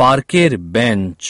পার্কের বেঞ্চ